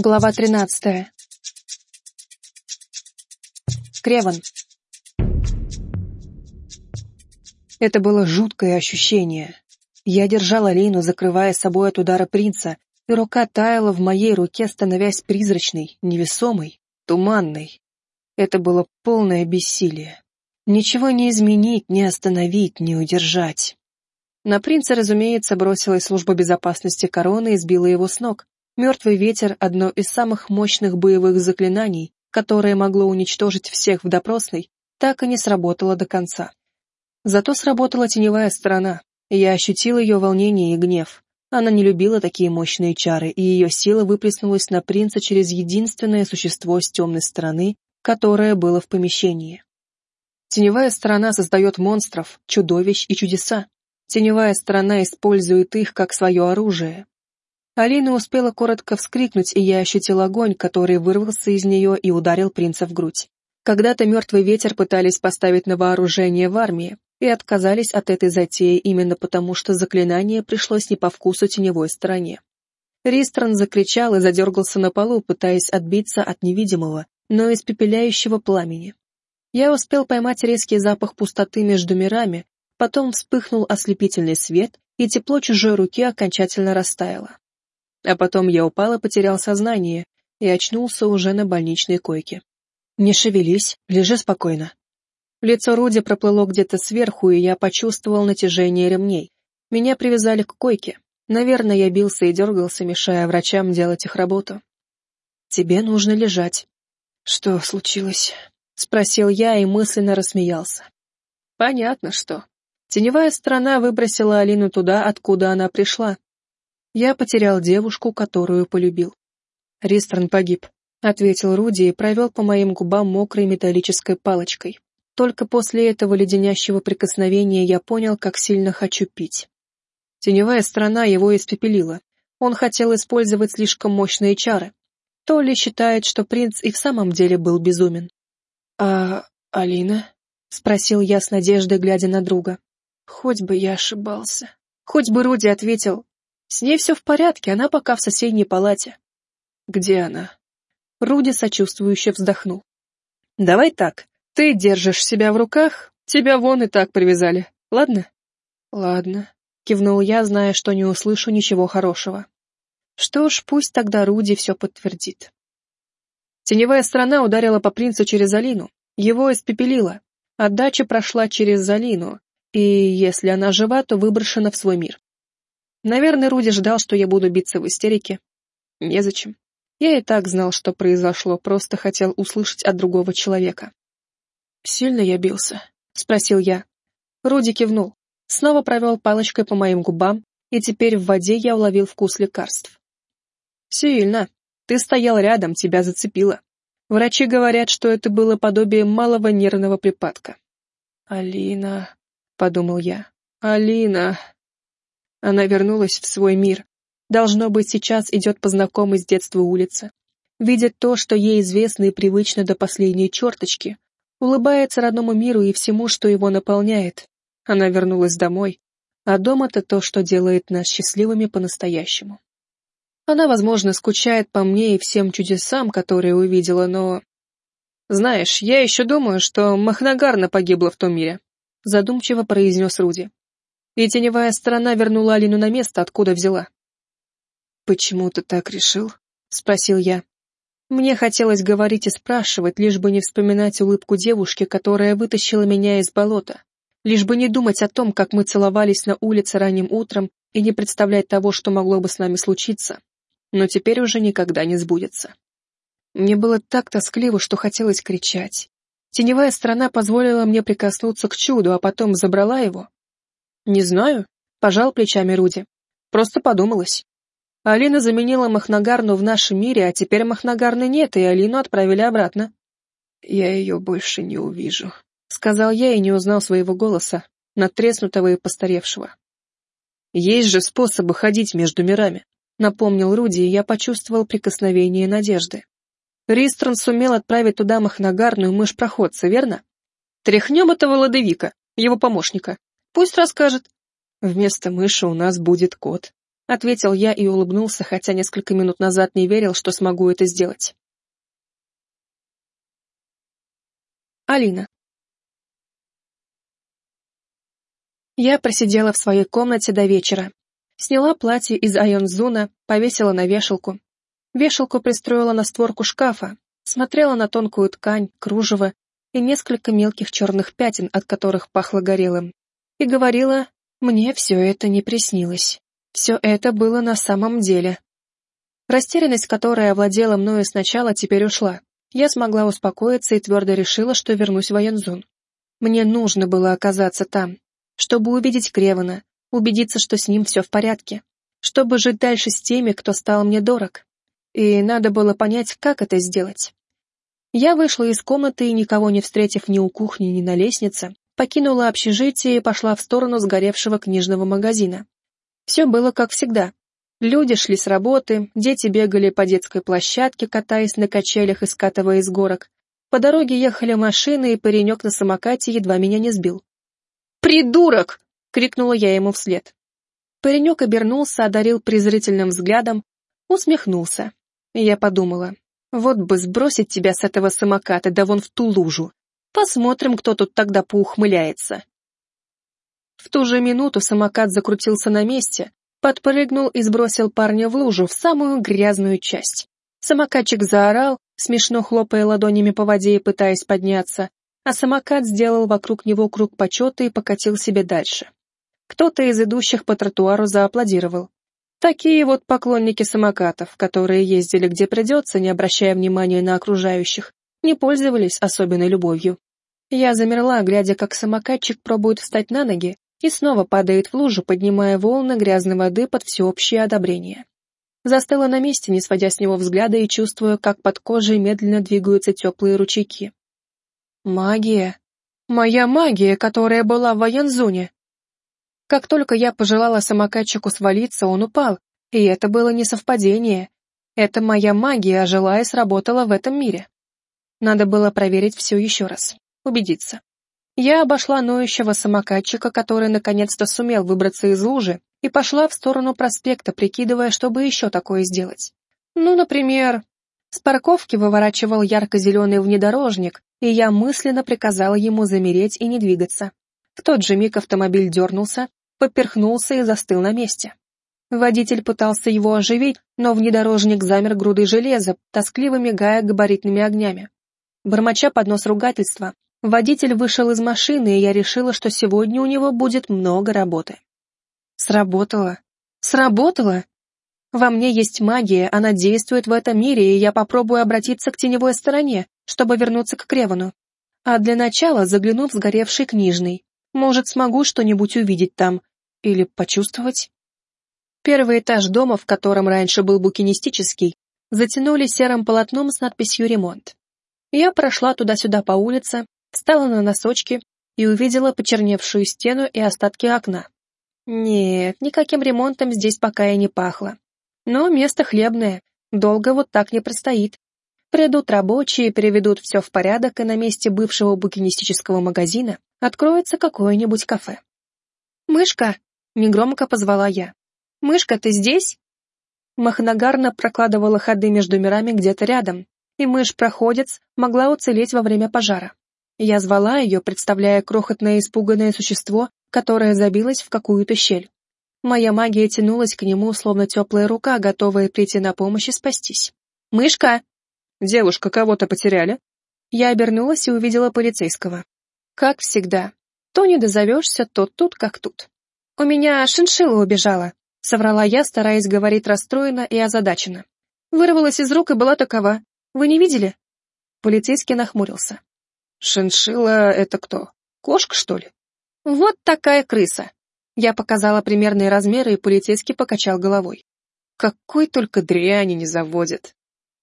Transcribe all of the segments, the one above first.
Глава тринадцатая. Креван. Это было жуткое ощущение. Я держала Лину, закрывая собой от удара принца, и рука таяла в моей руке, становясь призрачной, невесомой, туманной. Это было полное бессилие. Ничего не изменить, не остановить, не удержать. На принца, разумеется, бросилась служба безопасности короны и сбила его с ног. Мертвый ветер — одно из самых мощных боевых заклинаний, которое могло уничтожить всех в допросной, так и не сработало до конца. Зато сработала теневая сторона, я ощутил ее волнение и гнев. Она не любила такие мощные чары, и ее сила выплеснулась на принца через единственное существо с темной стороны, которое было в помещении. Теневая сторона создает монстров, чудовищ и чудеса. Теневая сторона использует их как свое оружие, Алина успела коротко вскрикнуть, и я ощутил огонь, который вырвался из нее и ударил принца в грудь. Когда-то мертвый ветер пытались поставить на вооружение в армии, и отказались от этой затеи именно потому, что заклинание пришлось не по вкусу теневой стороне. Ристран закричал и задергался на полу, пытаясь отбиться от невидимого, но испепеляющего пламени. Я успел поймать резкий запах пустоты между мирами, потом вспыхнул ослепительный свет, и тепло чужой руки окончательно растаяло. А потом я упал и потерял сознание, и очнулся уже на больничной койке. «Не шевелись, лежи спокойно». Лицо Руди проплыло где-то сверху, и я почувствовал натяжение ремней. Меня привязали к койке. Наверное, я бился и дергался, мешая врачам делать их работу. «Тебе нужно лежать». «Что случилось?» — спросил я и мысленно рассмеялся. «Понятно, что. Теневая сторона выбросила Алину туда, откуда она пришла, я потерял девушку, которую полюбил. Ристран погиб, ответил Руди и провел по моим губам мокрой металлической палочкой. Только после этого леденящего прикосновения я понял, как сильно хочу пить. Теневая сторона его испепелила. Он хотел использовать слишком мощные чары. То ли считает, что принц и в самом деле был безумен. «А Алина?» — спросил я с надеждой, глядя на друга. Хоть бы я ошибался. Хоть бы Руди ответил, с ней все в порядке, она пока в соседней палате. Где она? Руди сочувствующе вздохнул. Давай так, ты держишь себя в руках, тебя вон и так привязали, ладно? Ладно, кивнул я, зная, что не услышу ничего хорошего. Что ж, пусть тогда Руди все подтвердит. Теневая сторона ударила по принцу через Алину, его испепелила. Отдача прошла через Залину, и если она жива, то выброшена в свой мир. Наверное, Руди ждал, что я буду биться в истерике. Незачем. Я и так знал, что произошло, просто хотел услышать от другого человека. «Сильно я бился?» — спросил я. Руди кивнул, снова провел палочкой по моим губам, и теперь в воде я уловил вкус лекарств. «Сильно. Ты стоял рядом, тебя зацепило. Врачи говорят, что это было подобие малого нервного припадка». «Алина...» — подумал я. «Алина...» Она вернулась в свой мир. Должно быть, сейчас идет по знакомой с детства улице. Видит то, что ей известно и привычно до последней черточки. Улыбается родному миру и всему, что его наполняет. Она вернулась домой. А дом — это то, что делает нас счастливыми по-настоящему. Она, возможно, скучает по мне и всем чудесам, которые увидела, но... Знаешь, я еще думаю, что Махнагарна погибла в том мире. Задумчиво произнес Руди и теневая сторона вернула Алину на место, откуда взяла. «Почему ты так решил?» — спросил я. Мне хотелось говорить и спрашивать, лишь бы не вспоминать улыбку девушки, которая вытащила меня из болота, лишь бы не думать о том, как мы целовались на улице ранним утром и не представлять того, что могло бы с нами случиться. Но теперь уже никогда не сбудется. Мне было так тоскливо, что хотелось кричать. Теневая сторона позволила мне прикоснуться к чуду, а потом забрала его, «Не знаю», — пожал плечами Руди. «Просто подумалось. Алина заменила Махнагарну в нашем мире, а теперь Махнагарны нет, и Алину отправили обратно». «Я ее больше не увижу», — сказал я и не узнал своего голоса, надтреснутого и постаревшего. «Есть же способы ходить между мирами», — напомнил Руди, и я почувствовал прикосновение надежды. Ристрон сумел отправить туда Махнагарну и мышь-проходца, верно? Тряхнем этого ладовика, его помощника. Пусть расскажет. Вместо мыши у нас будет кот. ответил я и улыбнулся, хотя несколько минут назад не верил, что смогу это сделать. Алина. Я просидела в своей комнате до вечера. Сняла платье из Айонзуна, повесила на вешалку. Вешалку пристроила на створку шкафа, смотрела на тонкую ткань, кружево и несколько мелких черных пятен, от которых пахло горелым. И говорила, мне все это не приснилось. Все это было на самом деле. Растерянность, которая овладела мною сначала, теперь ушла. Я смогла успокоиться и твердо решила, что вернусь в Айонзун. Мне нужно было оказаться там, чтобы увидеть Кревана, убедиться, что с ним все в порядке, чтобы жить дальше с теми, кто стал мне дорог. И надо было понять, как это сделать. Я вышла из комнаты и, никого не встретив ни у кухни, ни на лестнице, покинула общежитие и пошла в сторону сгоревшего книжного магазина. Все было как всегда. Люди шли с работы, дети бегали по детской площадке, катаясь на качелях и скатывая из горок. По дороге ехали машины, и паренек на самокате едва меня не сбил. «Придурок!» — крикнула я ему вслед. Паренек обернулся, одарил презрительным взглядом, усмехнулся. Я подумала, вот бы сбросить тебя с этого самоката, да вон в ту лужу. Посмотрим, кто тут тогда поухмыляется. В ту же минуту самокат закрутился на месте, подпрыгнул и сбросил парня в лужу, в самую грязную часть. Самокатчик заорал, смешно хлопая ладонями по воде и пытаясь подняться, а самокат сделал вокруг него круг почета и покатил себе дальше. Кто-то из идущих по тротуару зааплодировал. Такие вот поклонники самокатов, которые ездили где придется, не обращая внимания на окружающих, не пользовались особенной любовью. Я замерла, глядя, как самокатчик пробует встать на ноги и снова падает в лужу, поднимая волны грязной воды под всеобщее одобрение. Застыла на месте, не сводя с него взгляда и чувствуя, как под кожей медленно двигаются теплые ручейки. Магия. Моя магия, которая была в Аянзуне. Как только я пожелала самокатчику свалиться, он упал, и это было не совпадение. Это моя магия ожила и сработала в этом мире. Надо было проверить все еще раз, убедиться. Я обошла ноющего самокатчика, который наконец-то сумел выбраться из лужи, и пошла в сторону проспекта, прикидывая, чтобы еще такое сделать. Ну, например, с парковки выворачивал ярко-зеленый внедорожник, и я мысленно приказала ему замереть и не двигаться. В тот же миг автомобиль дернулся, поперхнулся и застыл на месте. Водитель пытался его оживить, но внедорожник замер грудой железа, тоскливо мигая габаритными огнями. Бормоча под нос ругательства, водитель вышел из машины, и я решила, что сегодня у него будет много работы. Сработало. Сработало! Во мне есть магия, она действует в этом мире, и я попробую обратиться к теневой стороне, чтобы вернуться к Кревану. А для начала загляну в сгоревший книжный. Может, смогу что-нибудь увидеть там. Или почувствовать. Первый этаж дома, в котором раньше был букинистический, затянули серым полотном с надписью «Ремонт». Я прошла туда-сюда по улице, встала на носочки и увидела почерневшую стену и остатки окна. Нет, никаким ремонтом здесь пока и не пахло. Но место хлебное, долго вот так не простоит. Придут рабочие, приведут все в порядок, и на месте бывшего букинистического магазина откроется какое-нибудь кафе. «Мышка!» — негромко позвала я. «Мышка, ты здесь?» Махнагарна прокладывала ходы между мирами где-то рядом, и мышь-проходец могла уцелеть во время пожара. Я звала ее, представляя крохотное испуганное существо, которое забилось в какую-то щель. Моя магия тянулась к нему, словно теплая рука, готовая прийти на помощь и спастись. «Мышка!» «Девушка, кого-то потеряли?» Я обернулась и увидела полицейского. Как всегда. То не дозовешься, то тут как тут. «У меня шиншилла убежала», — соврала я, стараясь говорить расстроенно и озадаченно. Вырвалась из рук и была такова. Вы не видели?» Полицейский нахмурился. «Шиншилла — это кто? Кошка, что ли?» «Вот такая крыса. Я показала примерные размеры, и полицейский покачал головой. Какой только дряни не заводят.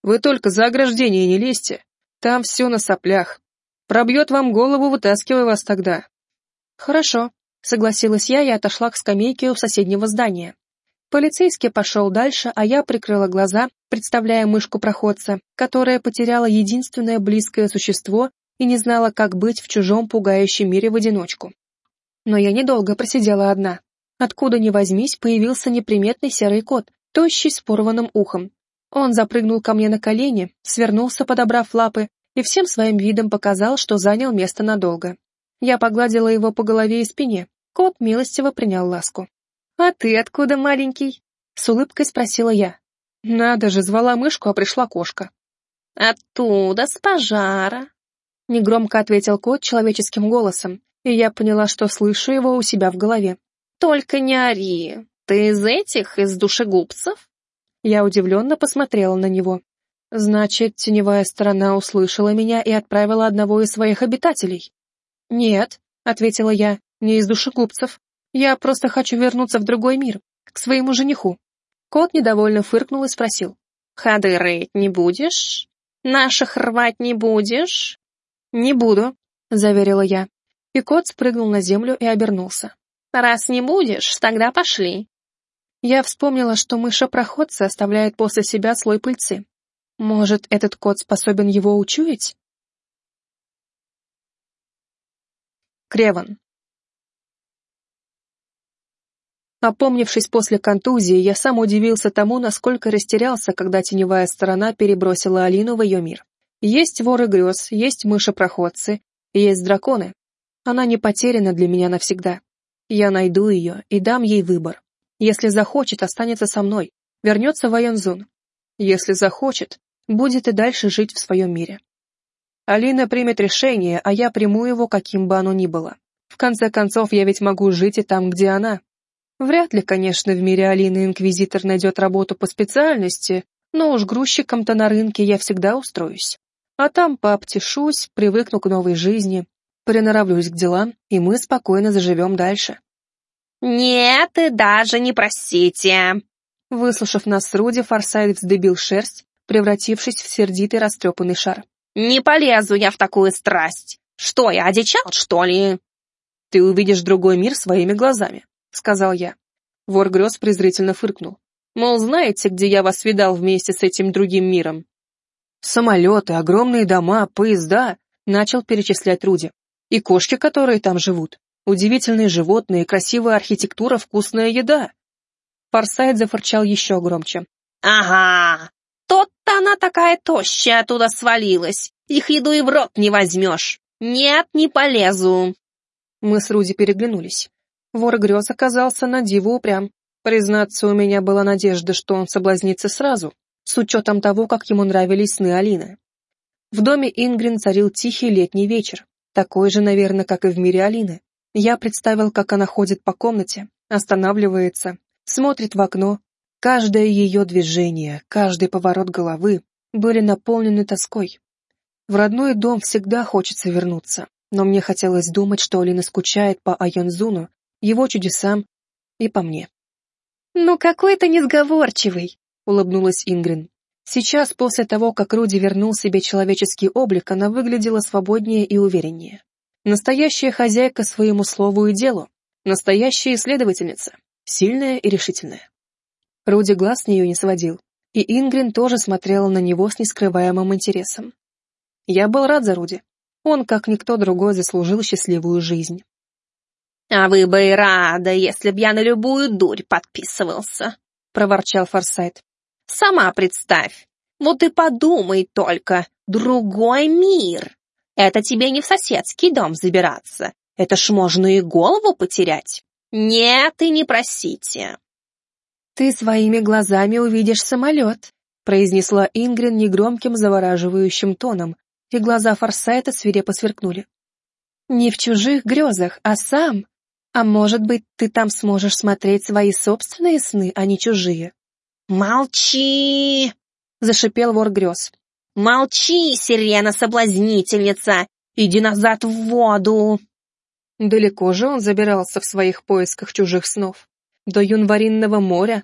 Вы только за ограждение не лезьте. Там все на соплях. Пробьет вам голову, вытаскивай вас тогда. Хорошо, согласилась я и отошла к скамейке у соседнего здания. Полицейский пошел дальше, а я прикрыла глаза, представляя мышку-проходца, которая потеряла единственное близкое существо и не знала, как быть в чужом пугающем мире в одиночку. Но я недолго просидела одна. Откуда ни возьмись, появился неприметный серый кот, тощий с порванным ухом. Он запрыгнул ко мне на колени, свернулся, подобрав лапы, и всем своим видом показал, что занял место надолго. Я погладила его по голове и спине. Кот милостиво принял ласку. «А ты откуда, маленький?» — с улыбкой спросила я. Надо же, звала мышку, а пришла кошка. «Оттуда, с пожара», — негромко ответил кот человеческим голосом, и я поняла, что слышу его у себя в голове. «Только не ори. Ты из этих, из душегубцев?» Я удивленно посмотрела на него. Значит, теневая сторона услышала меня и отправила одного из своих обитателей. «Нет», — ответила я, — «не из душегубцев. Я просто хочу вернуться в другой мир, к своему жениху». Кот недовольно фыркнул и спросил. «Ходы рыть не будешь? Наших рвать не будешь?» «Не буду», — заверила я. И кот спрыгнул на землю и обернулся. «Раз не будешь, тогда пошли». Я вспомнила, что мыша-проходца оставляет после себя слой пыльцы. Может, этот кот способен его учуять? Креван. Опомнившись после контузии, я сам удивился тому, насколько растерялся, когда теневая сторона перебросила Алину в ее мир. Есть воры грез, есть мыши-проходцы, есть драконы. Она не потеряна для меня навсегда. Я найду ее и дам ей выбор. Если захочет, останется со мной, вернется в Айонзун. Если захочет, будет и дальше жить в своем мире. Алина примет решение, а я приму его, каким бы оно ни было. В конце концов, я ведь могу жить и там, где она. Вряд ли, конечно, в мире Алины инквизитор найдет работу по специальности, но уж грузчиком-то на рынке я всегда устроюсь. А там пообтешусь, привыкну к новой жизни, приноравлюсь к делам, и мы спокойно заживем дальше. «Нет, и даже не просите!» Выслушав нас с Руди, Форсайт вздыбил шерсть, превратившись в сердитый растрепанный шар. «Не полезу я в такую страсть! Что, я одичал, что ли?» «Ты увидишь другой мир своими глазами», — сказал я. Вор грез презрительно фыркнул. «Мол, знаете, где я вас видал вместе с этим другим миром?» «Самолеты, огромные дома, поезда», — начал перечислять Руди. «И кошки, которые там живут. Удивительные животные, красивая архитектура, вкусная еда». Форсайт зафырчал еще громче. «Ага, тот-то она такая тощая оттуда свалилась. Их еду и в рот не возьмешь. Нет, не полезу». Мы с Руди переглянулись. Вор грез оказался на диву упрям. Признаться, у меня была надежда, что он соблазнится сразу, с учетом того, как ему нравились сны Алины. В доме Ингрин царил тихий летний вечер, такой же, наверное, как и в мире Алины. Я представил, как она ходит по комнате, останавливается, смотрит в окно. Каждое ее движение, каждый поворот головы были наполнены тоской. В родной дом всегда хочется вернуться, но мне хотелось думать, что Алина скучает по Айонзуну, его чудесам и по мне. «Ну какой ты несговорчивый!» — улыбнулась Ингрин. Сейчас, после того, как Руди вернул себе человеческий облик, она выглядела свободнее и увереннее. Настоящая хозяйка своему слову и делу. Настоящая исследовательница. Сильная и решительная. Руди глаз с нее не сводил, и Ингрин тоже смотрела на него с нескрываемым интересом. Я был рад за Руди. Он, как никто другой, заслужил счастливую жизнь. «А вы бы и рада, если б я на любую дурь подписывался», — проворчал Форсайт. «Сама представь, вот и подумай только, другой мир. Это тебе не в соседский дом забираться. Это ж можно и голову потерять. Нет, и не просите. Ты своими глазами увидишь самолет, произнесла Ингрин негромким завораживающим тоном, и глаза Форсайта свирепо сверкнули. Не в чужих грезах, а сам. А может быть, ты там сможешь смотреть свои собственные сны, а не чужие. Молчи! зашипел вор грез. «Молчи, сирена-соблазнительница! Иди назад в воду!» Далеко же он забирался в своих поисках чужих снов. До Юнваринного моря.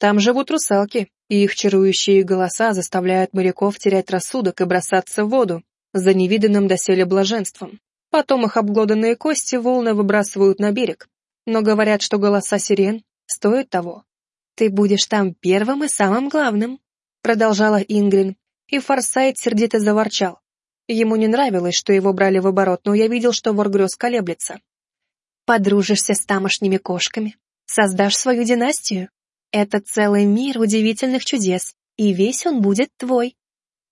Там живут русалки, и их чарующие голоса заставляют моряков терять рассудок и бросаться в воду за невиданным доселе блаженством. Потом их обглоданные кости волны выбрасывают на берег, но говорят, что голоса сирен стоят того. «Ты будешь там первым и самым главным», — продолжала Ингрин, и Форсайт сердито заворчал. Ему не нравилось, что его брали в оборот, но я видел, что вор грез колеблется. «Подружишься с тамошними кошками, Создашь свою династию. Это целый мир удивительных чудес, и весь он будет твой.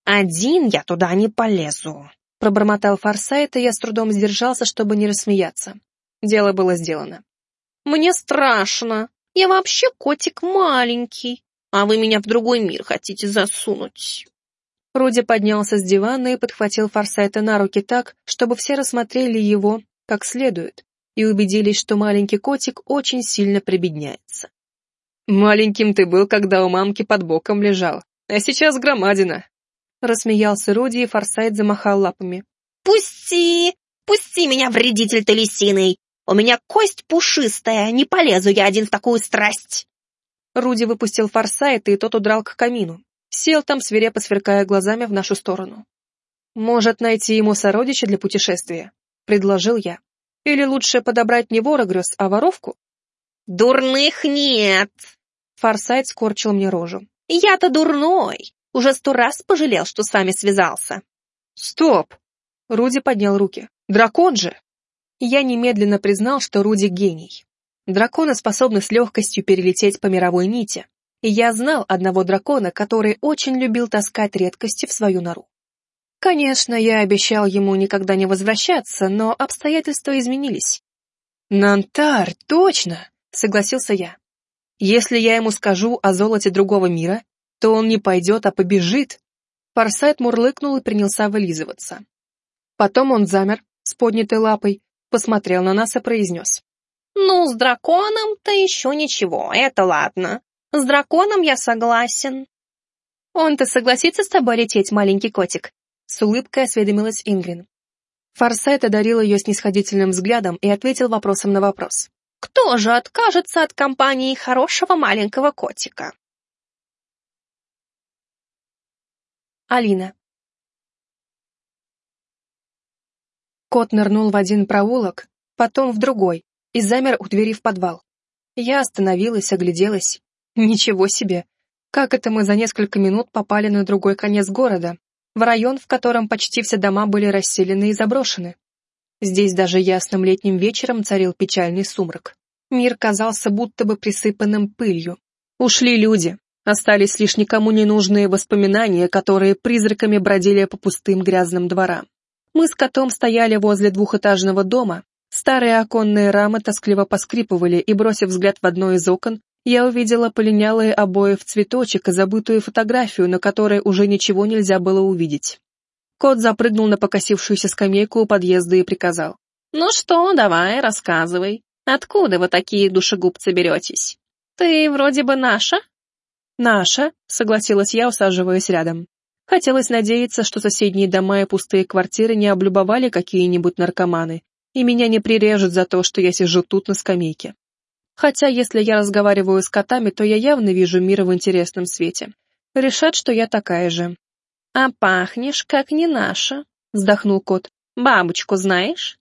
Один я туда не полезу, пробормотал Форсайт, и я с трудом сдержался, чтобы не рассмеяться. Дело было сделано. Мне страшно. Я вообще котик маленький, а вы меня в другой мир хотите засунуть. Руди поднялся с дивана и подхватил Форсайта на руки так, чтобы все рассмотрели его как следует и убедились, что маленький котик очень сильно прибедняется. «Маленьким ты был, когда у мамки под боком лежал, а сейчас громадина!» Рассмеялся Руди, и Форсайт замахал лапами. «Пусти! Пусти меня, вредитель ты лисиный! У меня кость пушистая, не полезу я один в такую страсть!» Руди выпустил Форсайта, и тот удрал к камину. Сел там, свирепо сверкая глазами в нашу сторону. «Может, найти ему сородича для путешествия?» — предложил я. «Или лучше подобрать не вора грез, а воровку?» «Дурных нет!» Форсайт скорчил мне рожу. «Я-то дурной! Уже сто раз пожалел, что с вами связался!» «Стоп!» Руди поднял руки. «Дракон же!» Я немедленно признал, что Руди гений. Драконы способны с легкостью перелететь по мировой нити, и я знал одного дракона, который очень любил таскать редкости в свою нору. Конечно, я обещал ему никогда не возвращаться, но обстоятельства изменились. «Нантар, точно!» — согласился я. «Если я ему скажу о золоте другого мира, то он не пойдет, а побежит». Форсайт мурлыкнул и принялся вылизываться. Потом он замер с поднятой лапой, посмотрел на нас и произнес. «Ну, с драконом-то еще ничего, это ладно. С драконом я согласен. Он-то согласится с тобой лететь, маленький котик? С улыбкой осведомилась Ингрин. Форсайт одарил ее снисходительным взглядом и ответил вопросом на вопрос. Кто же откажется от компании хорошего маленького котика? Алина. Кот нырнул в один проулок, потом в другой, и замер у двери в подвал. Я остановилась, огляделась. Ничего себе! Как это мы за несколько минут попали на другой конец города, в район, в котором почти все дома были расселены и заброшены? Здесь даже ясным летним вечером царил печальный сумрак. Мир казался будто бы присыпанным пылью. Ушли люди, остались лишь никому не нужные воспоминания, которые призраками бродили по пустым грязным дворам. Мы с котом стояли возле двухэтажного дома, старые оконные рамы тоскливо поскрипывали, и, бросив взгляд в одно из окон, я увидела полинялые обои в цветочек и забытую фотографию, на которой уже ничего нельзя было увидеть. Кот запрыгнул на покосившуюся скамейку у подъезда и приказал. «Ну что, давай, рассказывай. Откуда вы такие душегубцы беретесь? Ты вроде бы наша?» «Наша», — согласилась я, усаживаясь рядом. Хотелось надеяться, что соседние дома и пустые квартиры не облюбовали какие-нибудь наркоманы, и меня не прирежут за то, что я сижу тут на скамейке. Хотя, если я разговариваю с котами, то я явно вижу мир в интересном свете. Решат, что я такая же. «А пахнешь, как не наша», — вздохнул кот. «Бабочку знаешь?»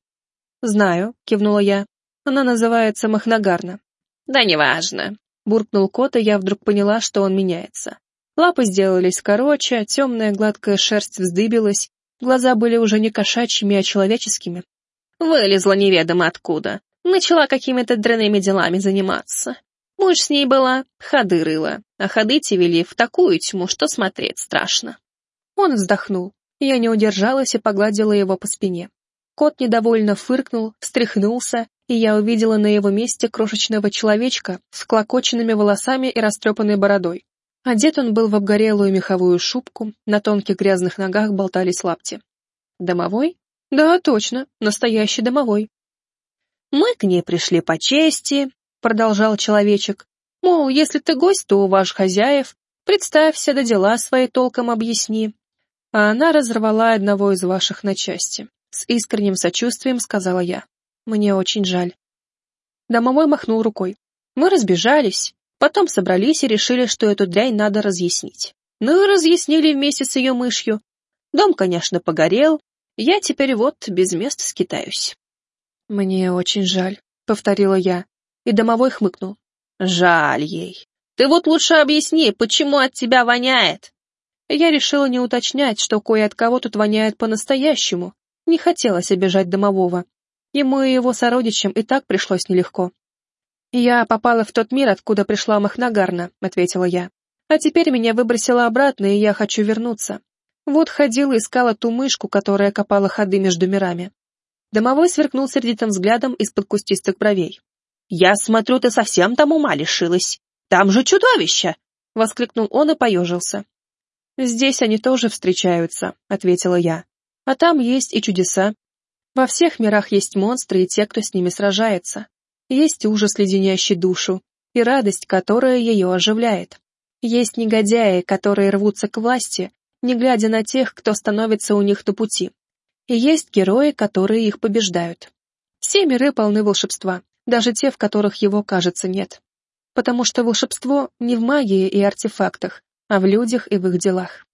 «Знаю», — кивнула я. «Она называется Махнагарна». «Да неважно», — буркнул кот, и я вдруг поняла, что он меняется. Лапы сделались короче, темная гладкая шерсть вздыбилась, глаза были уже не кошачьими, а человеческими. «Вылезла неведомо откуда. Начала какими-то дрянными делами заниматься. Муж с ней была, ходы рыла, а ходы те вели в такую тьму, что смотреть страшно. Он вздохнул. Я не удержалась и погладила его по спине. Кот недовольно фыркнул, встряхнулся, и я увидела на его месте крошечного человечка с клокоченными волосами и растрепанной бородой. Одет он был в обгорелую меховую шубку, на тонких грязных ногах болтались лапти. Домовой? Да, точно, настоящий домовой. «Мы к ней пришли по чести», — продолжал человечек. «Мол, если ты гость, то у ваш хозяев, представься да дела свои толком объясни». А она разорвала одного из ваших на части. С искренним сочувствием сказала я. «Мне очень жаль». Домовой махнул рукой. Мы разбежались, потом собрались и решили, что эту дрянь надо разъяснить. Ну и разъяснили вместе с ее мышью. Дом, конечно, погорел, я теперь вот без места скитаюсь. «Мне очень жаль», — повторила я, и домовой хмыкнул. «Жаль ей. Ты вот лучше объясни, почему от тебя воняет?» Я решила не уточнять, что кое от кого тут воняет по-настоящему. Не хотелось обижать домового. Ему и его сородичам и так пришлось нелегко. «Я попала в тот мир, откуда пришла Махнагарна», — ответила я. «А теперь меня выбросило обратно, и я хочу вернуться. Вот ходила искала ту мышку, которая копала ходы между мирами». Домовой сверкнул сердитым взглядом из-под кустистых бровей. «Я смотрю, ты совсем там ума лишилась. Там же чудовище!» — воскликнул он и поежился. «Здесь они тоже встречаются», — ответила я. «А там есть и чудеса. Во всех мирах есть монстры и те, кто с ними сражается. Есть ужас, леденящий душу, и радость, которая ее оживляет. Есть негодяи, которые рвутся к власти, не глядя на тех, кто становится у них на пути. И есть герои, которые их побеждают. Все миры полны волшебства, даже те, в которых его, кажется, нет. Потому что волшебство не в магии и артефактах, а в людях и в их делах.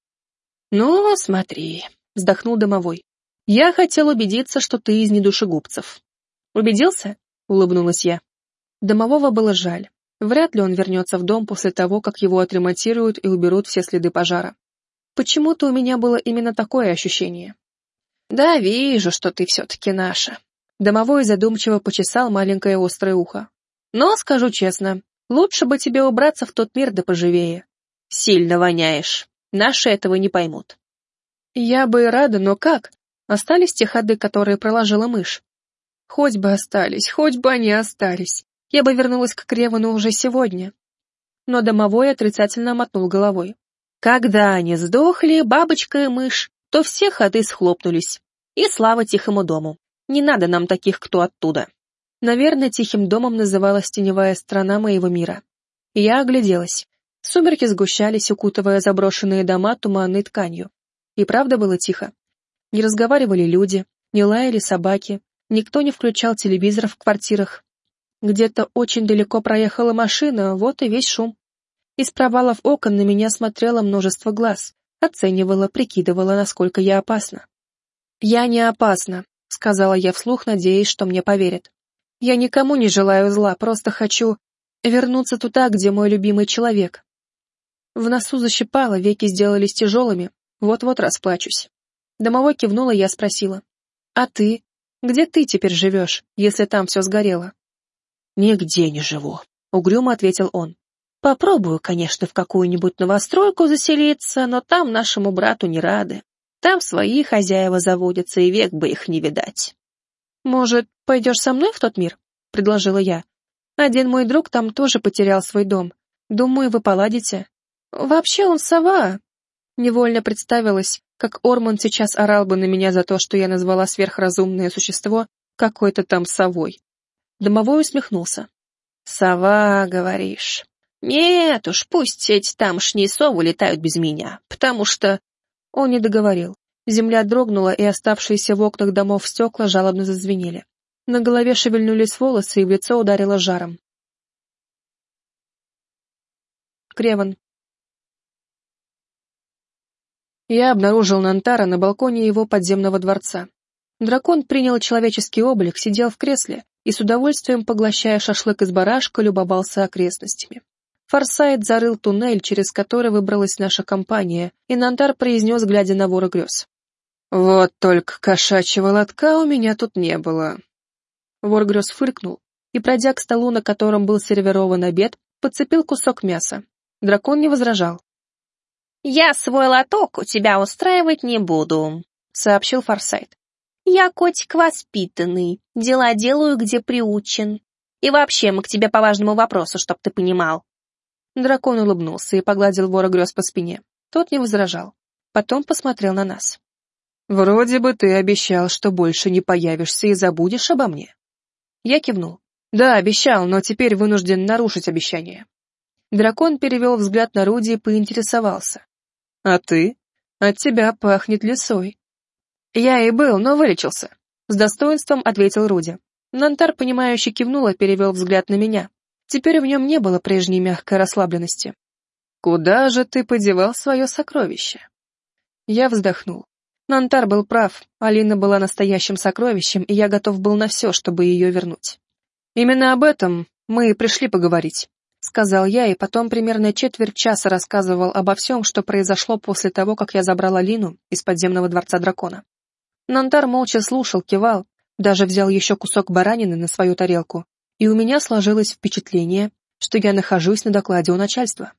«Ну, смотри», — вздохнул домовой. «Я хотел убедиться, что ты из недушегубцев». «Убедился?» улыбнулась я. Домового было жаль. Вряд ли он вернется в дом после того, как его отремонтируют и уберут все следы пожара. Почему-то у меня было именно такое ощущение. «Да, вижу, что ты все-таки наша». Домовой задумчиво почесал маленькое острое ухо. «Но, скажу честно, лучше бы тебе убраться в тот мир да поживее. Сильно воняешь. Наши этого не поймут». «Я бы и рада, но как? Остались те ходы, которые проложила мышь. Хоть бы остались, хоть бы они остались. Я бы вернулась к Кревану уже сегодня. Но домовой отрицательно мотнул головой. Когда они сдохли, бабочка и мышь, то все ходы схлопнулись. И слава тихому дому. Не надо нам таких, кто оттуда. Наверное, тихим домом называлась теневая страна моего мира. Я огляделась. Сумерки сгущались, укутывая заброшенные дома туманной тканью. И правда было тихо. Не разговаривали люди, не лаяли собаки, Никто не включал телевизор в квартирах. Где-то очень далеко проехала машина, вот и весь шум. Из провалов окон на меня смотрело множество глаз, оценивала, прикидывала, насколько я опасна. «Я не опасна», — сказала я вслух, надеясь, что мне поверят. «Я никому не желаю зла, просто хочу вернуться туда, где мой любимый человек». В носу защипало, веки сделались тяжелыми, вот-вот расплачусь. Домовой кивнула, я спросила. «А ты? Где ты теперь живешь, если там все сгорело?» «Нигде не живу», — угрюмо ответил он. «Попробую, конечно, в какую-нибудь новостройку заселиться, но там нашему брату не рады. Там свои хозяева заводятся, и век бы их не видать». «Может, пойдешь со мной в тот мир?» — предложила я. «Один мой друг там тоже потерял свой дом. Думаю, вы поладите. Вообще он сова». Невольно представилась, как Орман сейчас орал бы на меня за то, что я назвала сверхразумное существо какой-то там совой. Домовой усмехнулся. «Сова, говоришь?» «Нет уж, пусть эти тамошние совы летают без меня, потому что...» Он не договорил. Земля дрогнула, и оставшиеся в окнах домов стекла жалобно зазвенели. На голове шевельнулись волосы, и в лицо ударило жаром. Креван. Я обнаружил Нантара на балконе его подземного дворца. Дракон принял человеческий облик, сидел в кресле и с удовольствием, поглощая шашлык из барашка, любовался окрестностями. Форсайт зарыл туннель, через который выбралась наша компания, и Нантар произнес, глядя на вора грез. «Вот только кошачьего лотка у меня тут не было». Вор грез фыркнул и, пройдя к столу, на котором был сервирован обед, подцепил кусок мяса. Дракон не возражал. «Я свой лоток у тебя устраивать не буду», — сообщил Форсайт. «Я котик воспитанный, дела делаю, где приучен. И вообще мы к тебе по важному вопросу, чтоб ты понимал». Дракон улыбнулся и погладил вора грез по спине. Тот не возражал. Потом посмотрел на нас. «Вроде бы ты обещал, что больше не появишься и забудешь обо мне». Я кивнул. «Да, обещал, но теперь вынужден нарушить обещание». Дракон перевел взгляд на Руди и поинтересовался. А ты? От тебя пахнет лесой. Я и был, но вылечился. С достоинством ответил Руди. Нантар, понимающе кивнул перевел взгляд на меня. Теперь в нем не было прежней мягкой расслабленности. «Куда же ты подевал свое сокровище?» Я вздохнул. Нантар был прав, Алина была настоящим сокровищем, и я готов был на все, чтобы ее вернуть. Именно об этом мы и пришли поговорить сказал я, и потом примерно четверть часа рассказывал обо всем, что произошло после того, как я забрала Лину из подземного дворца дракона. Нантар молча слушал, кивал, даже взял еще кусок баранины на свою тарелку и у меня сложилось впечатление, что я нахожусь на докладе у начальства.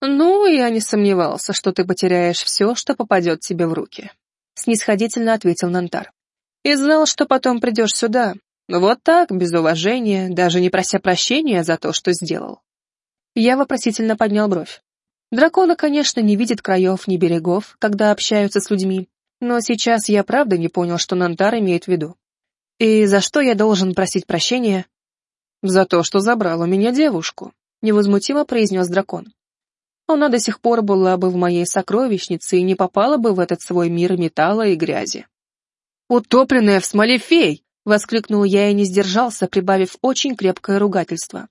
«Ну, я не сомневался, что ты потеряешь все, что попадет тебе в руки», — снисходительно ответил Нантар. «И знал, что потом придешь сюда. Вот так, без уважения, даже не прося прощения за то, что сделал». Я вопросительно поднял бровь. Драконы, конечно, не видят краев ни берегов, когда общаются с людьми, но сейчас я правда не понял, что Нантар имеет в виду. И за что я должен просить прощения? За то, что забрал у меня девушку, невозмутимо произнес дракон. Она до сих пор была бы в моей сокровищнице и не попала бы в этот свой мир металла и грязи. «Утопленная в смоле фей!» — воскликнул я и не сдержался, прибавив очень крепкое ругательство.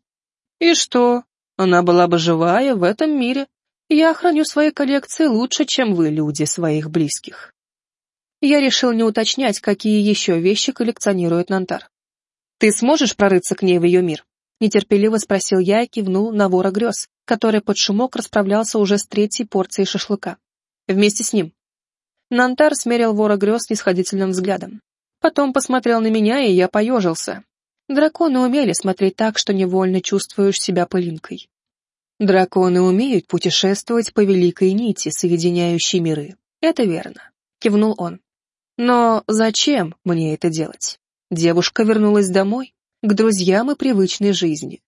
«И что? Она была бы живая в этом мире. Я храню свои коллекции лучше, чем вы, люди, своих близких». Я решил не уточнять, какие еще вещи коллекционирует Нантар. «Ты сможешь прорыться к ней в ее мир?» Нетерпеливо спросил я и кивнул на вора грез, который под шумок расправлялся уже с третьей порцией шашлыка. Вместе с ним. Нантар смерил вора грез нисходительным взглядом. Потом посмотрел на меня, и я поежился. Драконы умели смотреть так, что невольно чувствуешь себя пылинкой. Драконы умеют путешествовать по великой нити, соединяющей миры. Это верно. Кивнул он. Но зачем мне это делать? Девушка вернулась домой, к друзьям и привычной жизни.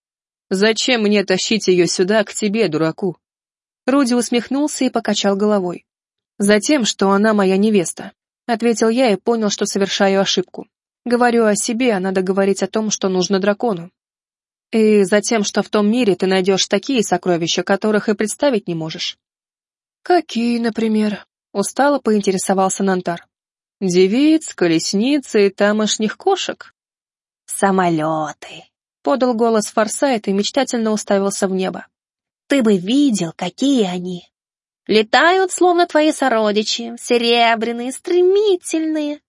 Зачем мне тащить ее сюда, к тебе, дураку? Руди усмехнулся и покачал головой. Затем, что она моя невеста. Ответил я и понял, что совершаю ошибку. Говорю о себе, а надо говорить о том, что нужно дракону. И затем, что в том мире ты найдешь такие сокровища, которых и представить не можешь. Какие, например? Устало поинтересовался Нантар. Девиц, колесницы и тамошних кошек? «Самолеты», — подал голос Форсайт и мечтательно уставился в небо. «Ты бы видел, какие они! Летают, словно твои сородичи, серебряные, стремительные!»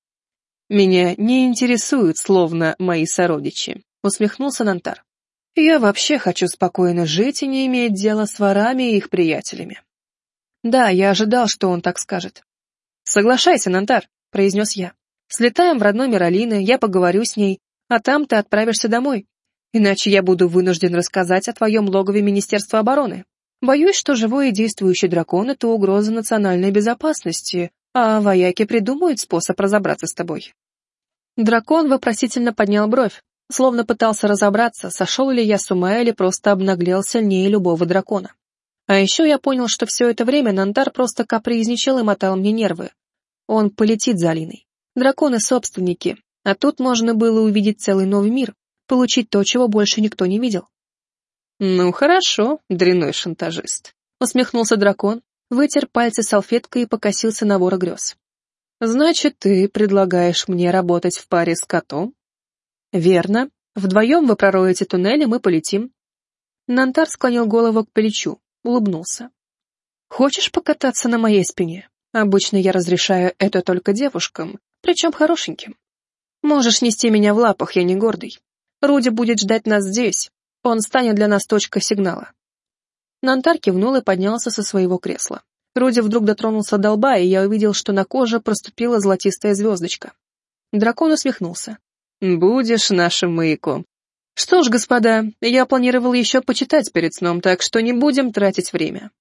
«Меня не интересуют, словно мои сородичи», — усмехнулся Нантар. «Я вообще хочу спокойно жить и не иметь дела с ворами и их приятелями». Да, я ожидал, что он так скажет. «Соглашайся, Нантар», — произнес я. «Слетаем в родной мир Алины, я поговорю с ней, а там ты отправишься домой. Иначе я буду вынужден рассказать о твоем логове Министерства обороны. Боюсь, что живой и действующий дракон — это угроза национальной безопасности, а вояки придумают способ разобраться с тобой». Дракон вопросительно поднял бровь, словно пытался разобраться, сошел ли я с ума или просто обнаглел сильнее любого дракона. А еще я понял, что все это время Нантар просто капризничал и мотал мне нервы. Он полетит за Алиной. Драконы — собственники, а тут можно было увидеть целый новый мир, получить то, чего больше никто не видел. «Ну хорошо, дряной шантажист», — усмехнулся дракон, вытер пальцы салфеткой и покосился на вора грез. «Значит, ты предлагаешь мне работать в паре с котом?» «Верно. Вдвоем вы пророете туннель, и мы полетим». Нантар склонил голову к плечу, улыбнулся. «Хочешь покататься на моей спине? Обычно я разрешаю это только девушкам, причем хорошеньким. Можешь нести меня в лапах, я не гордый. Руди будет ждать нас здесь. Он станет для нас точкой сигнала. Нантар кивнул и поднялся со своего кресла. Руди вдруг дотронулся до лба, и я увидел, что на коже проступила золотистая звездочка. Дракон усмехнулся. «Будешь нашим маяком». «Что ж, господа, я планировал еще почитать перед сном, так что не будем тратить время».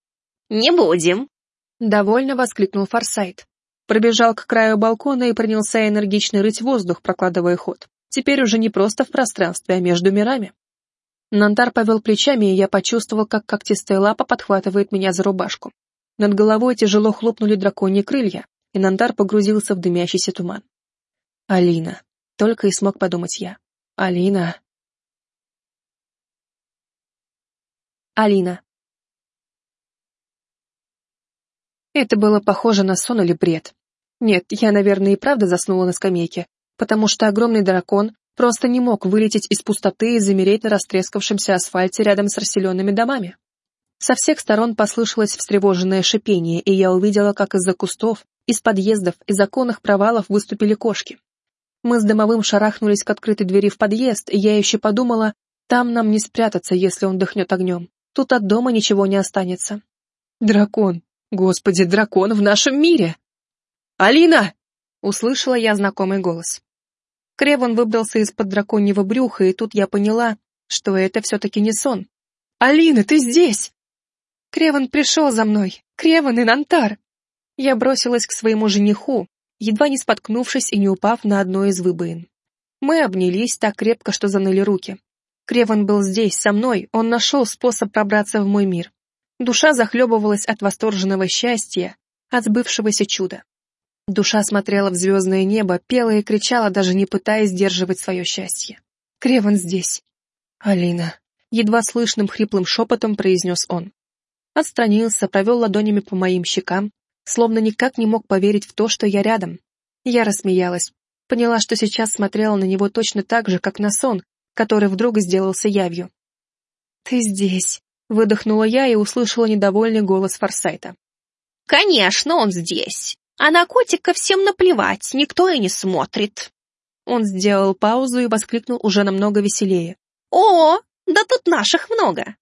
«Не будем», — довольно воскликнул Форсайт. Пробежал к краю балкона и принялся энергично рыть воздух, прокладывая ход. Теперь уже не просто в пространстве, а между мирами. Нантар повел плечами, и я почувствовал, как когтистая лапа подхватывает меня за рубашку. Над головой тяжело хлопнули драконьи крылья, и Нантар погрузился в дымящийся туман. «Алина», — только и смог подумать я. «Алина». Алина. Это было похоже на сон или бред. Нет, я, наверное, и правда заснула на скамейке, потому что огромный дракон просто не мог вылететь из пустоты и замереть на растрескавшемся асфальте рядом с расселенными домами. Со всех сторон послышалось встревоженное шипение, и я увидела, как из-за кустов, из подъездов, из оконных провалов выступили кошки. Мы с домовым шарахнулись к открытой двери в подъезд, и я еще подумала, там нам не спрятаться, если он дыхнет огнем. Тут от дома ничего не останется. Дракон. Господи, дракон в нашем мире! «Алина!» — услышала я знакомый голос. Креван выбрался из-под драконьего брюха, и тут я поняла, что это все-таки не сон. «Алина, ты здесь!» Креван пришел за мной. Креван и Нантар. Я бросилась к своему жениху, едва не споткнувшись и не упав на одно из выбоин. Мы обнялись так крепко, что заныли руки. Креван был здесь, со мной, он нашел способ пробраться в мой мир. Душа захлебывалась от восторженного счастья, от сбывшегося чуда. Душа смотрела в звездное небо, пела и кричала, даже не пытаясь сдерживать свое счастье. «Креван здесь!» «Алина!» — едва слышным хриплым шепотом произнес он. Отстранился, провел ладонями по моим щекам, словно никак не мог поверить в то, что я рядом. Я рассмеялась, поняла, что сейчас смотрела на него точно так же, как на сон, который вдруг сделался явью. «Ты здесь!» — выдохнула я и услышала недовольный голос Форсайта. «Конечно, он здесь!» А на котика всем наплевать, никто и не смотрит. Он сделал паузу и воскликнул уже намного веселее. «О, да тут наших много!»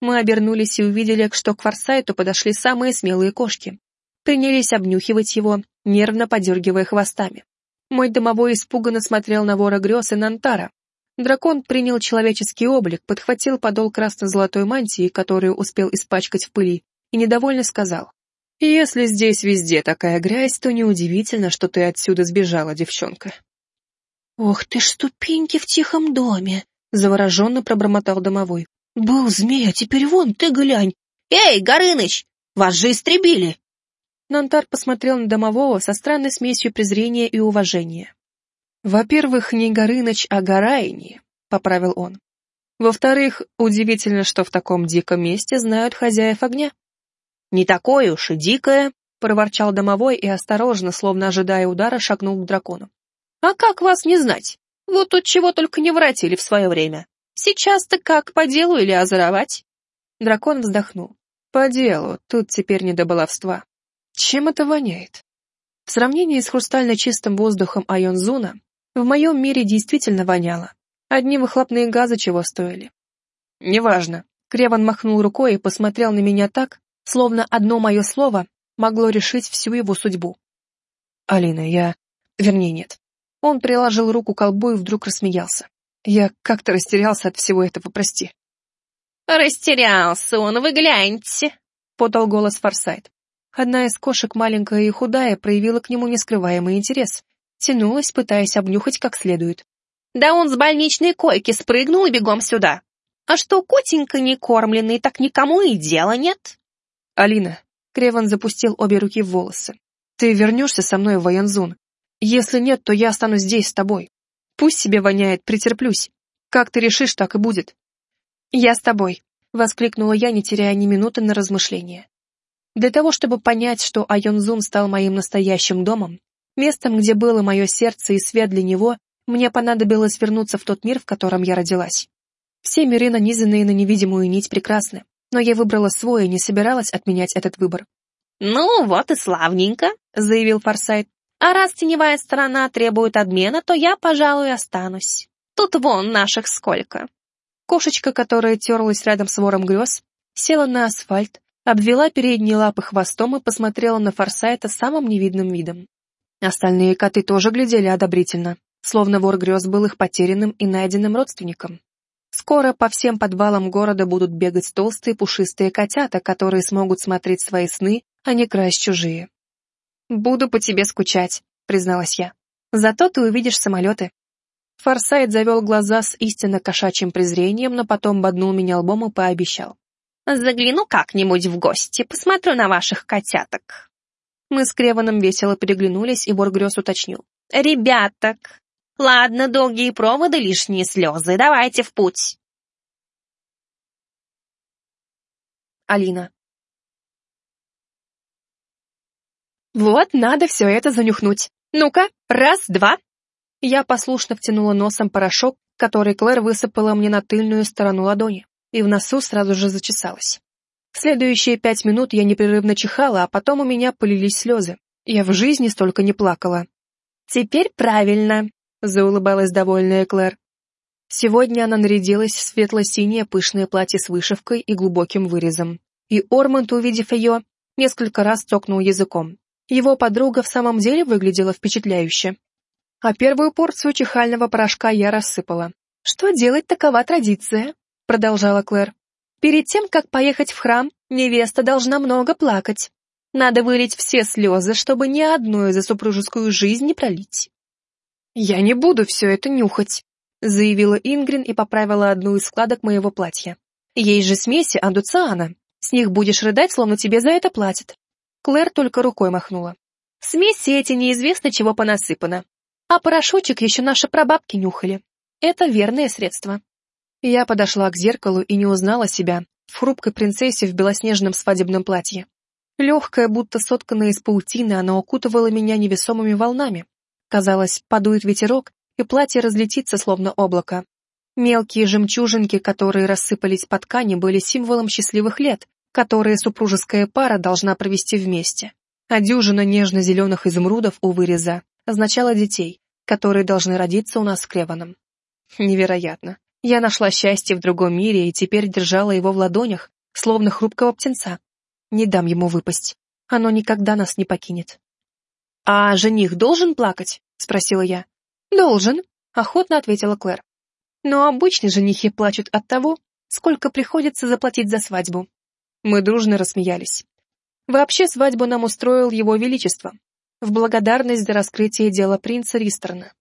Мы обернулись и увидели, что к Форсайту подошли самые смелые кошки. Принялись обнюхивать его, нервно подергивая хвостами. Мой домовой испуганно смотрел на вора грез и Нантара. Дракон принял человеческий облик, подхватил подол красно-золотой мантии, которую успел испачкать в пыли, и недовольно сказал. Если здесь везде такая грязь, то неудивительно, что ты отсюда сбежала, девчонка. Ох ты ж ступеньки в тихом доме, завороженно пробормотал домовой. Был змей, а теперь вон, ты глянь. Эй, Горыныч, вас же истребили. Нантар посмотрел на домового со странной смесью презрения и уважения. «Во-первых, не Горыныч, а Гарайни», — поправил он. «Во-вторых, удивительно, что в таком диком месте знают хозяев огня». «Не такое уж и дикое», — проворчал домовой и осторожно, словно ожидая удара, шагнул к дракону. «А как вас не знать? Вот тут чего только не воротили в свое время. Сейчас-то как, по делу или озоровать?» Дракон вздохнул. «По делу, тут теперь не до баловства. Чем это воняет?» В сравнении с хрустально чистым воздухом Айонзуна, в моем мире действительно воняло. Одни выхлопные газы чего стоили. «Неважно». Креван махнул рукой и посмотрел на меня так, словно одно мое слово могло решить всю его судьбу. «Алина, я... Вернее, нет». Он приложил руку к колбу и вдруг рассмеялся. Я как-то растерялся от всего этого, прости. «Растерялся он, вы гляньте», — подал голос Форсайт. Одна из кошек, маленькая и худая, проявила к нему нескрываемый интерес. Тянулась, пытаясь обнюхать как следует. «Да он с больничной койки спрыгнул и бегом сюда. А что котенька не кормленный, так никому и дела нет». «Алина», — Креван запустил обе руки в волосы, — «ты вернешься со мной в Ваянзун? Если нет, то я останусь здесь с тобой. Пусть себе воняет, претерплюсь. Как ты решишь, так и будет». «Я с тобой», — воскликнула я, не теряя ни минуты на размышление. Для того, чтобы понять, что Айонзун стал моим настоящим домом, местом, где было мое сердце и свет для него, мне понадобилось вернуться в тот мир, в котором я родилась. Все миры, нанизанные на невидимую нить, прекрасны но я выбрала свой и не собиралась отменять этот выбор. «Ну, вот и славненько», — заявил Форсайт. «А раз теневая сторона требует обмена, то я, пожалуй, останусь. Тут вон наших сколько». Кошечка, которая терлась рядом с вором грез, села на асфальт, обвела передние лапы хвостом и посмотрела на Форсайта самым невидным видом. Остальные коты тоже глядели одобрительно, словно вор грез был их потерянным и найденным родственником. Скоро по всем подвалам города будут бегать толстые пушистые котята, которые смогут смотреть свои сны, а не красть чужие. «Буду по тебе скучать», — призналась я. «Зато ты увидишь самолеты». Форсайт завел глаза с истинно кошачьим презрением, но потом боднул меня лбом и пообещал. «Загляну как-нибудь в гости, посмотрю на ваших котяток». Мы с Креваном весело переглянулись, и Боргрёс уточнил. «Ребяток, Ладно, долгие проводы, лишние слезы. Давайте в путь. Алина. Вот, надо все это занюхнуть. Ну-ка, раз, два. Я послушно втянула носом порошок, который Клэр высыпала мне на тыльную сторону ладони, и в носу сразу же зачесалась. Следующие пять минут я непрерывно чихала, а потом у меня полились слезы. Я в жизни столько не плакала. «Теперь правильно», — заулыбалась довольная Клэр. Сегодня она нарядилась в светло-синее пышное платье с вышивкой и глубоким вырезом. И Ормонд, увидев ее, несколько раз цокнул языком. Его подруга в самом деле выглядела впечатляюще. А первую порцию чехального порошка я рассыпала. «Что делать, такова традиция», — продолжала Клэр. «Перед тем, как поехать в храм, невеста должна много плакать. Надо вылить все слезы, чтобы ни одной за супружескую жизнь не пролить». «Я не буду все это нюхать», — заявила Ингрин и поправила одну из складок моего платья. «Есть же смеси андуциана. С них будешь рыдать, словно тебе за это платят». Клэр только рукой махнула. «Смеси эти неизвестно чего понасыпано. А порошочек еще наши прабабки нюхали. Это верное средство. Я подошла к зеркалу и не узнала себя в хрупкой принцессе в белоснежном свадебном платье. Легкая, будто сотканная из паутины, она укутывала меня невесомыми волнами. Казалось, подует ветерок, и платье разлетится, словно облако. Мелкие жемчужинки, которые рассыпались по ткани, были символом счастливых лет, которые супружеская пара должна провести вместе. А дюжина нежно-зеленых изумрудов у выреза означало детей, которые должны родиться у нас с Креваном. Невероятно. Я нашла счастье в другом мире и теперь держала его в ладонях, словно хрупкого птенца. Не дам ему выпасть. Оно никогда нас не покинет. «А жених должен плакать?» — спросила я. «Должен», — охотно ответила Клэр. «Но обычные женихи плачут от того, сколько приходится заплатить за свадьбу». Мы дружно рассмеялись. Вообще свадьбу нам устроил его величество, в благодарность за раскрытие дела принца Ристерна.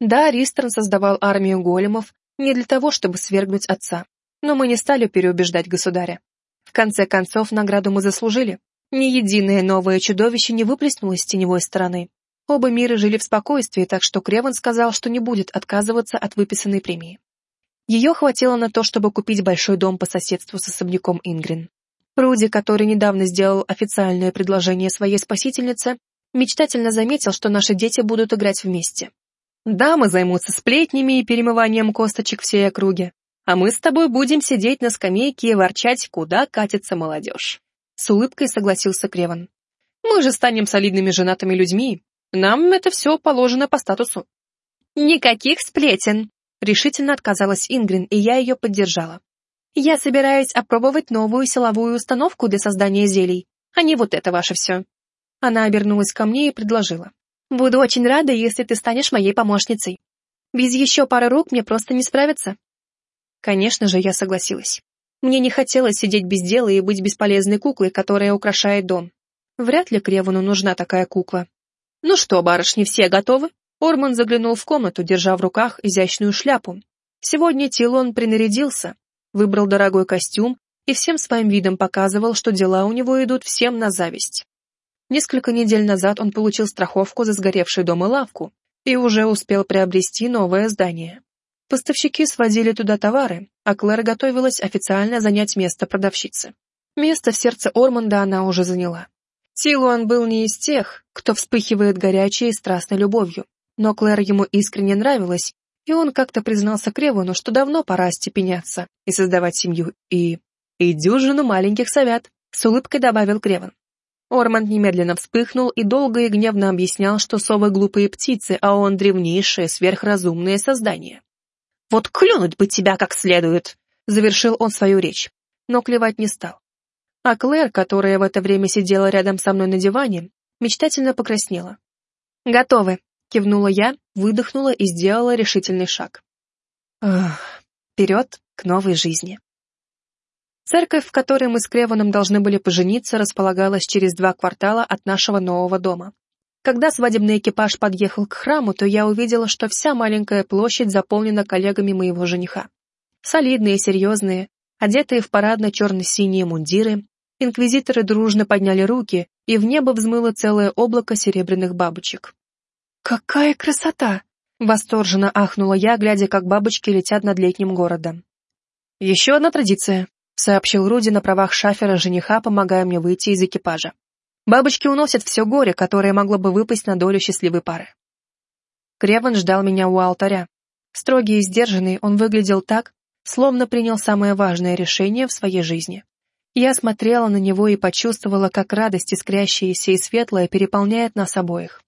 Да, Ристерн создавал армию големов не для того, чтобы свергнуть отца, но мы не стали переубеждать государя. В конце концов, награду мы заслужили. Ни единое новое чудовище не выплеснулось с теневой стороны. Оба мира жили в спокойствии, так что Креван сказал, что не будет отказываться от выписанной премии. Ее хватило на то, чтобы купить большой дом по соседству с особняком Ингрин. Руди, который недавно сделал официальное предложение своей спасительнице, мечтательно заметил, что наши дети будут играть вместе. Дамы займутся сплетнями и перемыванием косточек всей округе, а мы с тобой будем сидеть на скамейке и ворчать, куда катится молодежь. С улыбкой согласился Креван. Мы же станем солидными женатыми людьми. Нам это все положено по статусу. Никаких сплетен, решительно отказалась Ингрин, и я ее поддержала. Я собираюсь опробовать новую силовую установку для создания зелий, а не вот это ваше все. Она обернулась ко мне и предложила. «Буду очень рада, если ты станешь моей помощницей. Без еще пары рук мне просто не справиться». Конечно же, я согласилась. Мне не хотелось сидеть без дела и быть бесполезной куклой, которая украшает дом. Вряд ли Кревану нужна такая кукла. «Ну что, барышни, все готовы?» Орман заглянул в комнату, держа в руках изящную шляпу. Сегодня Тилон принарядился, выбрал дорогой костюм и всем своим видом показывал, что дела у него идут всем на зависть. Несколько недель назад он получил страховку за сгоревший дом и лавку и уже успел приобрести новое здание. Поставщики сводили туда товары, а Клэр готовилась официально занять место продавщицы. Место в сердце Орманда она уже заняла. Тилуан был не из тех, кто вспыхивает горячей и страстной любовью, но Клэр ему искренне нравилась, и он как-то признался Кревану, что давно пора остепеняться и создавать семью, и... и дюжину маленьких совят, с улыбкой добавил Креван. Орманд немедленно вспыхнул и долго и гневно объяснял, что совы глупые птицы, а он древнейшее, сверхразумное создание. «Вот клюнуть бы тебя как следует!» — завершил он свою речь, но клевать не стал. А Клэр, которая в это время сидела рядом со мной на диване, мечтательно покраснела. «Готовы!» — кивнула я, выдохнула и сделала решительный шаг. Ах, вперед к новой жизни. Церковь, в которой мы с Креваном должны были пожениться, располагалась через два квартала от нашего нового дома. Когда свадебный экипаж подъехал к храму, то я увидела, что вся маленькая площадь заполнена коллегами моего жениха. Солидные, серьезные, одетые в парадно-черно-синие мундиры, инквизиторы дружно подняли руки, и в небо взмыло целое облако серебряных бабочек. «Какая красота!» — восторженно ахнула я, глядя, как бабочки летят над летним городом. «Еще одна традиция», — сообщил Руди на правах шафера жениха, помогая мне выйти из экипажа. «Бабочки уносят все горе, которое могло бы выпасть на долю счастливой пары». Креван ждал меня у алтаря. Строгий и сдержанный, он выглядел так, словно принял самое важное решение в своей жизни. Я смотрела на него и почувствовала, как радость, искрящаяся и светлая, переполняет нас обоих.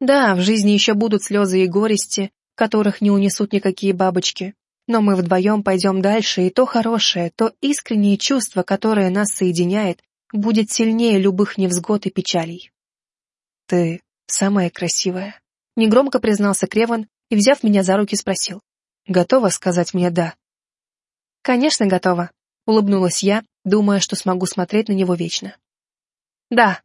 Да, в жизни еще будут слезы и горести, которых не унесут никакие бабочки, но мы вдвоем пойдем дальше, и то хорошее, то искреннее чувство, которое нас соединяет, будет сильнее любых невзгод и печалей. Ты самая красивая, Негромко признался Креван и, взяв меня за руки, спросил. Готова сказать мне «да»? Конечно, готова. Улыбнулась я, думая, что смогу смотреть на него вечно. Да,